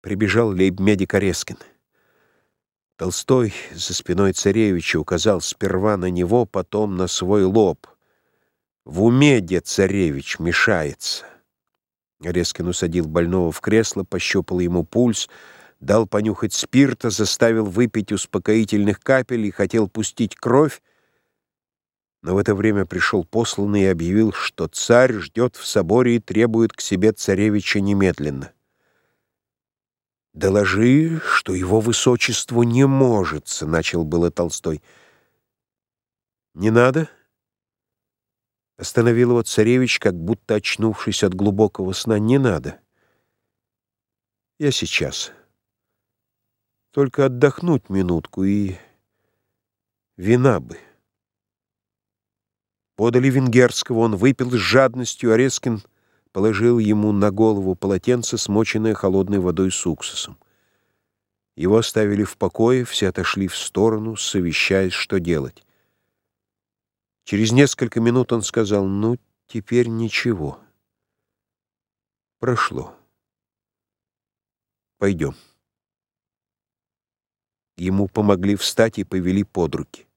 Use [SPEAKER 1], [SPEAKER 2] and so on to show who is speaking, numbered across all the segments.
[SPEAKER 1] Прибежал лейб-медик Орескин. Толстой за спиной царевича указал сперва на него, потом на свой лоб. В уме дед царевич мешается. Орескин усадил больного в кресло, пощупал ему пульс, дал понюхать спирта, заставил выпить успокоительных капель и хотел пустить кровь, но в это время пришел посланный и объявил, что царь ждет в соборе и требует к себе царевича немедленно. «Доложи, что его высочеству не может», — начал было Толстой. «Не надо?» Остановил его царевич, как будто очнувшись от глубокого сна. «Не надо. Я сейчас. Только отдохнуть минутку и вина бы». Подали венгерского, он выпил с жадностью, Резкин положил ему на голову полотенце, смоченное холодной водой с уксусом. Его оставили в покое, все отошли в сторону, совещаясь, что делать. Через несколько минут он сказал, «Ну, теперь ничего. Прошло. Пойдем». Ему помогли встать и повели под руки.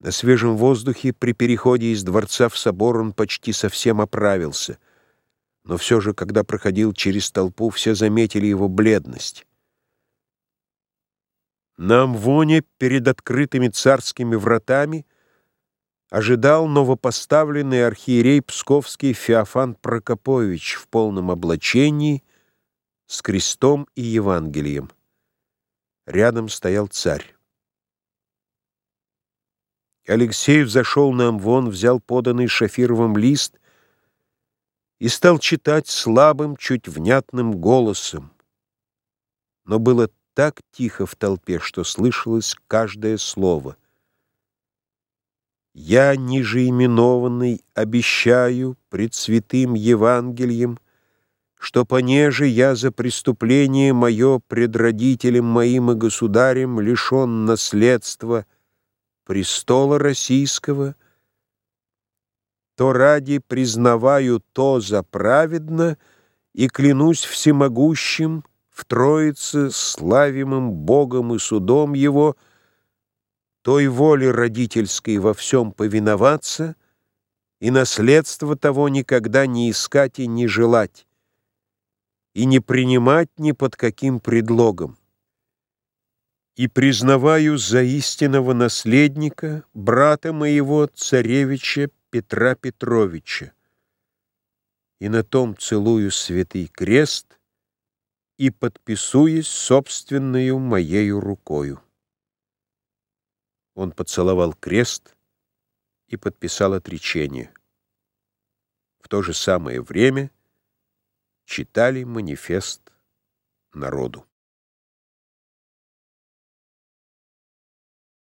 [SPEAKER 1] На свежем воздухе при переходе из дворца в собор он почти совсем оправился. Но все же, когда проходил через толпу, все заметили его бледность. На Амвоне перед открытыми царскими вратами ожидал новопоставленный архиерей Псковский Феофан Прокопович в полном облачении с крестом и Евангелием. Рядом стоял царь. Алексеев зашел на Амвон, взял поданный Шафировым лист и стал читать слабым, чуть внятным голосом. Но было так тихо в толпе, что слышалось каждое слово. «Я, нижеименованный, обещаю пред святым Евангелием, что понеже я за преступление мое пред родителем моим и государем лишен наследства, престола российского, то ради признаваю то за праведно и клянусь всемогущим в Троице, славимым Богом и судом Его, той воле родительской во всем повиноваться и наследство того никогда не искать и не желать, и не принимать ни под каким предлогом. И признаваю за истинного наследника брата моего царевича Петра Петровича, и на том целую святый крест и подписуюсь собственную моею рукою. Он поцеловал крест и подписал отречение. В то же самое время читали манифест народу.